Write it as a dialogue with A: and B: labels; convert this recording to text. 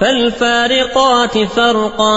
A: فالفارقات فرقا